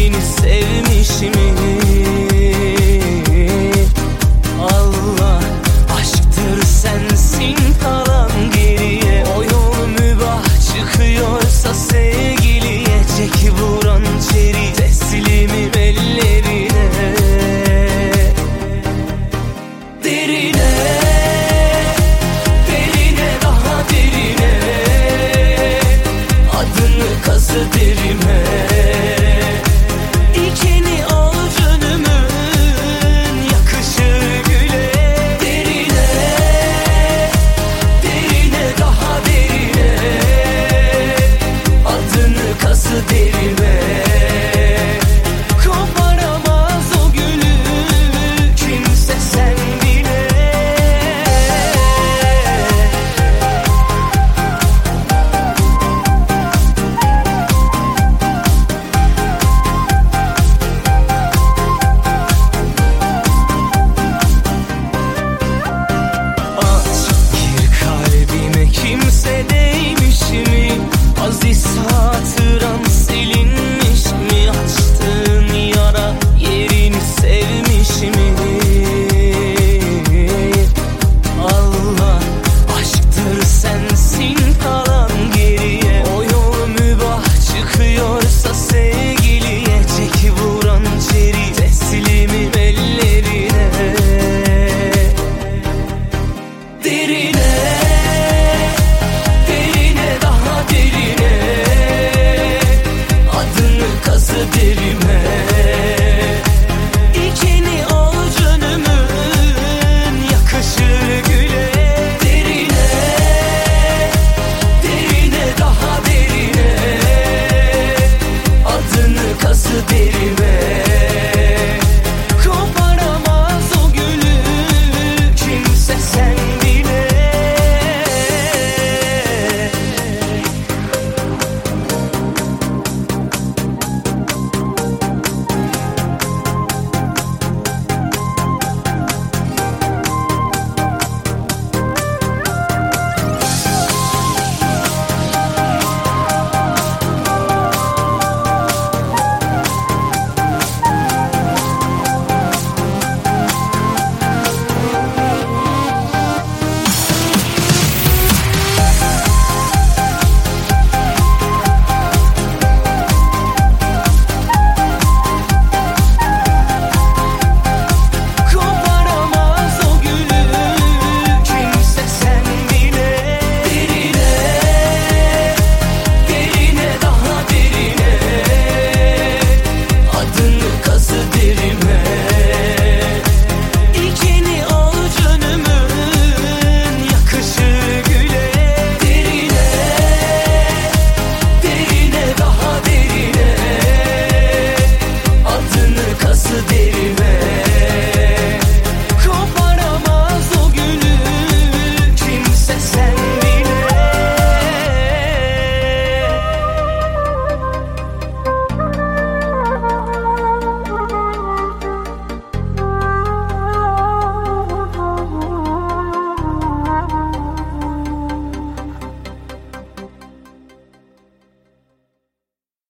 Seni sevmişim.